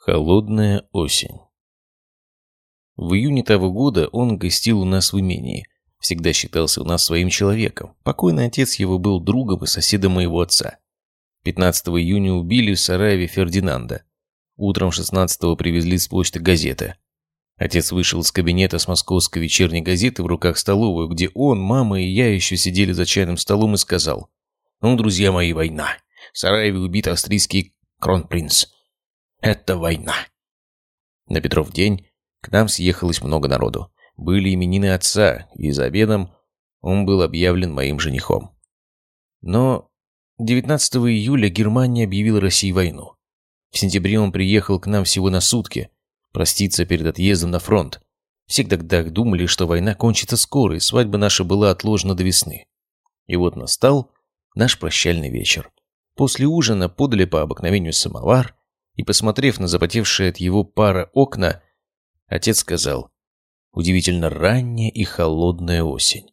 Холодная осень. В июне того года он гостил у нас в имении. Всегда считался у нас своим человеком. Покойный отец его был другом и соседом моего отца. 15 июня убили в Сараеве Фердинанда. Утром 16-го привезли с почты газеты. Отец вышел из кабинета с московской вечерней газеты в руках столовую, где он, мама и я еще сидели за чайным столом и сказал. «Ну, друзья мои, война. В Сараеве убит австрийский кронпринц. Это война. На Петров день к нам съехалось много народу. Были именины отца, и за обедом он был объявлен моим женихом. Но 19 июля Германия объявила России войну. В сентябре он приехал к нам всего на сутки, проститься перед отъездом на фронт. Все тогда думали, что война кончится скоро, и свадьба наша была отложена до весны. И вот настал наш прощальный вечер. После ужина подали по обыкновению самовар, и, посмотрев на запотевшие от его пара окна, отец сказал, «Удивительно ранняя и холодная осень».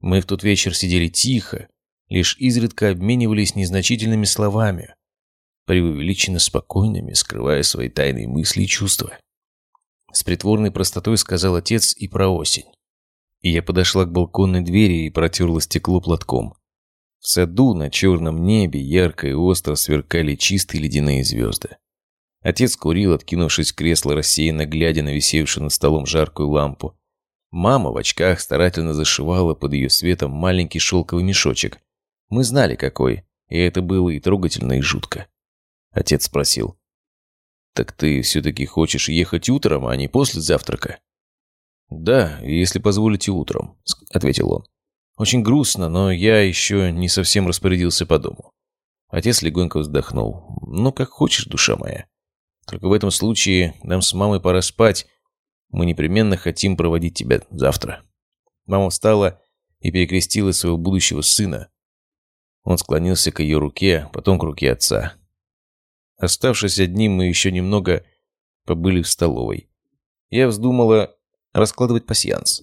Мы в тот вечер сидели тихо, лишь изредка обменивались незначительными словами, преувеличенно спокойными, скрывая свои тайные мысли и чувства. С притворной простотой сказал отец и про осень. И я подошла к балконной двери и протерла стекло платком. В саду на черном небе ярко и остро сверкали чистые ледяные звезды. Отец курил, откинувшись в кресло, рассеянно глядя на висевшую над столом жаркую лампу. Мама в очках старательно зашивала под ее светом маленький шелковый мешочек. Мы знали, какой, и это было и трогательно, и жутко. Отец спросил. «Так ты все-таки хочешь ехать утром, а не после завтрака?» «Да, если позволите утром», — ответил он. «Очень грустно, но я еще не совсем распорядился по дому». Отец легонько вздохнул. «Ну, как хочешь, душа моя. Только в этом случае нам с мамой пора спать. Мы непременно хотим проводить тебя завтра». Мама встала и перекрестила своего будущего сына. Он склонился к ее руке, потом к руке отца. Оставшись одним, мы еще немного побыли в столовой. Я вздумала раскладывать пасьянс.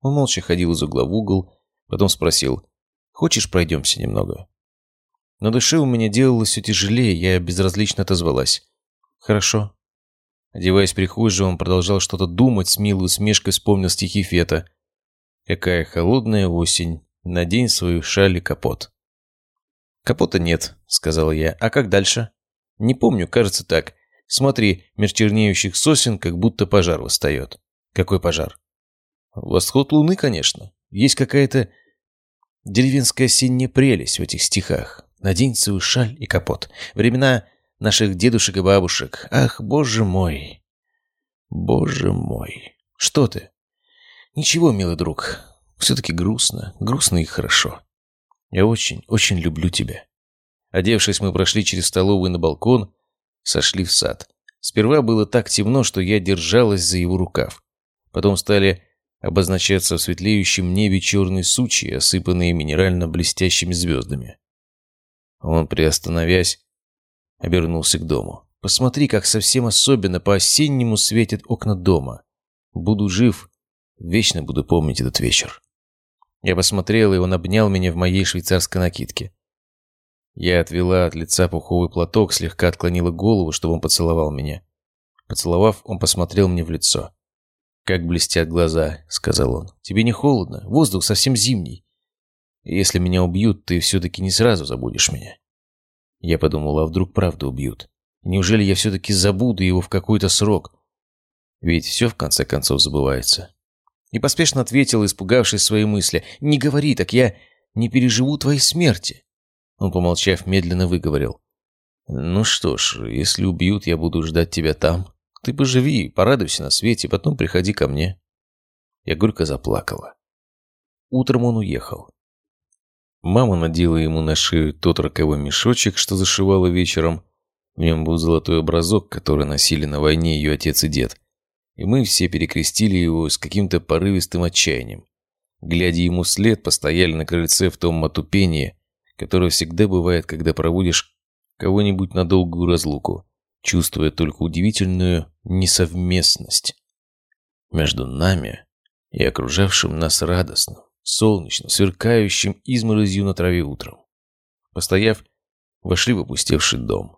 Он молча ходил из угла в угол, потом спросил, «Хочешь, пройдемся немного?» На душе у меня делалось все тяжелее, я безразлично отозвалась. «Хорошо». Одеваясь в прихожую, он продолжал что-то думать, с милой усмешкой вспомнил стихи Фета. «Какая холодная осень, надень свою шаль и капот». «Капота нет», — сказала я. «А как дальше?» «Не помню, кажется так. Смотри, меж чернеющих сосен как будто пожар восстает». «Какой пожар?» «Восход луны, конечно. Есть какая-то деревенская осенняя прелесть в этих стихах. Надень свою шаль и капот. Времена наших дедушек и бабушек. Ах, боже мой! Боже мой! Что ты? Ничего, милый друг. Все-таки грустно. Грустно и хорошо. Я очень, очень люблю тебя. Одевшись, мы прошли через столовую на балкон, сошли в сад. Сперва было так темно, что я держалась за его рукав. Потом стали обозначаться в светлеющем небе черные сучьи, осыпанные минерально-блестящими звездами. Он, приостановясь, Обернулся к дому. Посмотри, как совсем особенно по-осеннему светят окна дома. Буду жив, вечно буду помнить этот вечер. Я посмотрел, и он обнял меня в моей швейцарской накидке. Я отвела от лица пуховый платок, слегка отклонила голову, чтобы он поцеловал меня. Поцеловав, он посмотрел мне в лицо. «Как блестят глаза», — сказал он. «Тебе не холодно? Воздух совсем зимний. Если меня убьют, ты все-таки не сразу забудешь меня». Я подумал, а вдруг правда убьют? Неужели я все-таки забуду его в какой-то срок? Ведь все в конце концов забывается. И поспешно ответил, испугавшись своей мысли. «Не говори так, я не переживу твоей смерти». Он, помолчав, медленно выговорил. «Ну что ж, если убьют, я буду ждать тебя там. Ты поживи, порадуйся на свете, потом приходи ко мне». Я горько заплакала. Утром он уехал. Мама надела ему на шею тот роковой мешочек, что зашивала вечером. В нем был золотой образок, который носили на войне ее отец и дед. И мы все перекрестили его с каким-то порывистым отчаянием. Глядя ему вслед, постояли на крыльце в том матупении, которое всегда бывает, когда проводишь кого-нибудь на долгую разлуку, чувствуя только удивительную несовместность между нами и окружавшим нас радостным, солнечно, сверкающим изморозью на траве утром. Постояв, вошли в опустевший дом.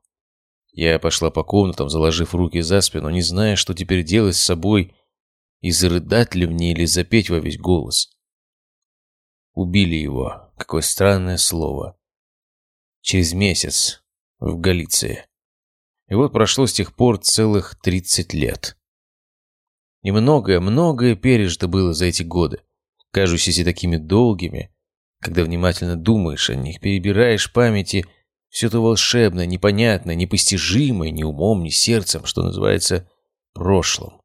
Я пошла по комнатам, заложив руки за спину, не зная, что теперь делать с собой, и зарыдать ли мне или запеть во весь голос. Убили его. Какое странное слово. Через месяц. В Галиции. И вот прошло с тех пор целых 30 лет. И многое, многое пережито было за эти годы, кажущиеся такими долгими, когда внимательно думаешь о них, перебираешь памяти все то волшебное, непонятное, непостижимое ни умом, ни сердцем, что называется, прошлым.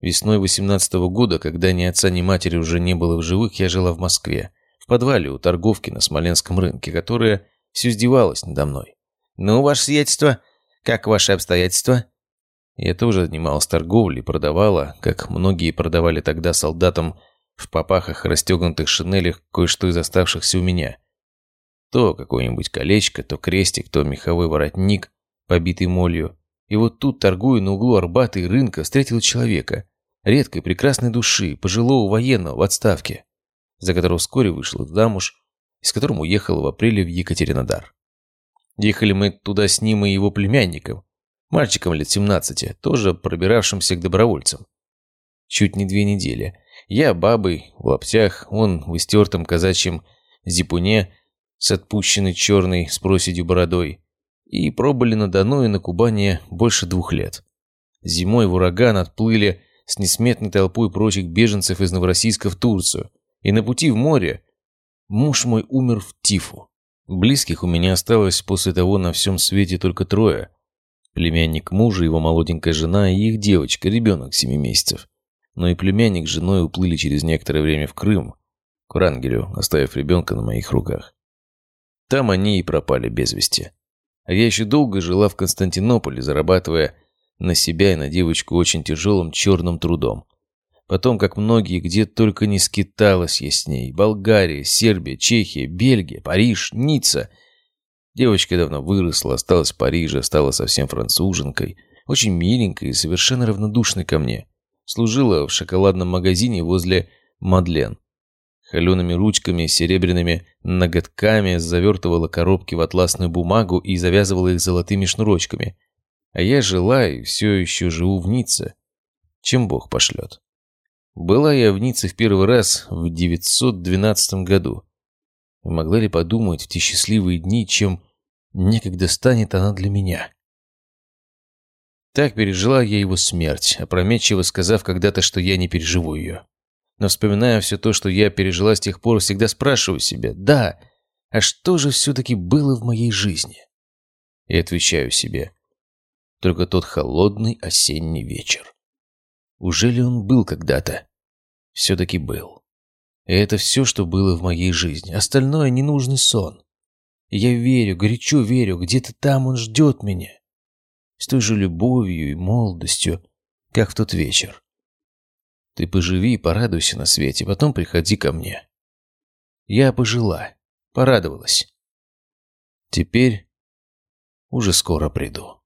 Весной восемнадцатого года, когда ни отца, ни матери уже не было в живых, я жила в Москве, в подвале у торговки на Смоленском рынке, которая все издевалась надо мной. «Ну, ваше сиятельство, как ваши обстоятельства?» Я тоже занималась торговлей, продавала, как многие продавали тогда солдатам в попахах, расстегнутых шинелях, кое-что из оставшихся у меня. То какое-нибудь колечко, то крестик, то меховой воротник, побитый молью. И вот тут, торгуя на углу Арбата и рынка, встретил человека, редкой прекрасной души, пожилого военного в отставке, за которого вскоре вышла замуж, и с которым уехала в апреле в Екатеринодар. Ехали мы туда с ним и его племянником, мальчиком лет 17, тоже пробиравшимся к добровольцам. Чуть не две недели. Я бабой, в лаптях, он в истертом казачьем зипуне с отпущенной черной с проседью бородой. И пробыли на Дону и на Кубани больше двух лет. Зимой в ураган отплыли с несметной толпой прочих беженцев из Новороссийска в Турцию. И на пути в море муж мой умер в тифу. Близких у меня осталось после того на всем свете только трое. Племянник мужа, его молоденькая жена и их девочка, ребенок семи месяцев. Но и племянник с женой уплыли через некоторое время в Крым, к Врангелю, оставив ребенка на моих руках. Там они и пропали без вести. А я еще долго жила в Константинополе, зарабатывая на себя и на девочку очень тяжелым черным трудом. Потом, как многие, где только не скиталась я с ней. Болгария, Сербия, Чехия, Бельгия, Париж, Ницца. Девочка давно выросла, осталась в Париже, стала совсем француженкой. Очень миленькой и совершенно равнодушной ко мне. Служила в шоколадном магазине возле Мадлен. Холеными ручками, серебряными ноготками завертывала коробки в атласную бумагу и завязывала их золотыми шнурочками. А я жила и все еще живу в Ницце. Чем Бог пошлет. Была я в Ницце в первый раз в 912 году. Могла ли подумать в те счастливые дни, чем некогда станет она для меня? Так пережила я его смерть, опрометчиво сказав когда-то, что я не переживу ее. Но вспоминая все то, что я пережила с тех пор, всегда спрашиваю себя, да, а что же все-таки было в моей жизни? И отвечаю себе, только тот холодный осенний вечер. Уже ли он был когда-то? все-таки был. И это все, что было в моей жизни. Остальное ненужный сон. я верю, горячо верю, где-то там он ждет меня. С той же любовью и молодостью, как в тот вечер. Ты поживи и порадуйся на свете, потом приходи ко мне. Я пожила, порадовалась. Теперь уже скоро приду.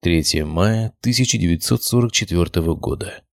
3 мая 1944 года.